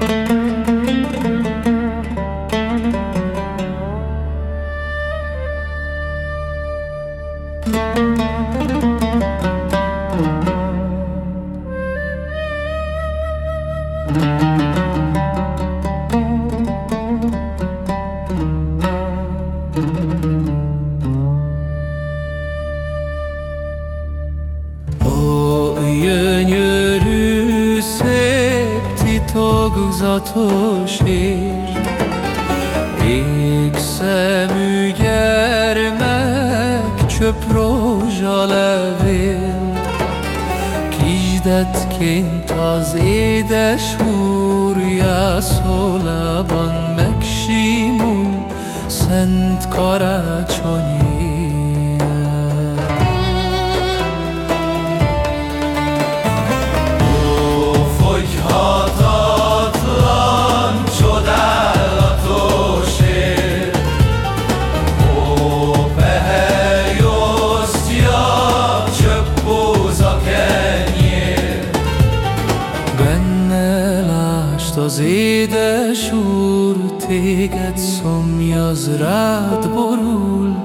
thank mm -hmm. you tog za to şir İksem germek çöp rojalevin Kijdet kint az édes úrja Szólában megsimul Szent karácsonyi az édes úr, téged szomjaz rád borul.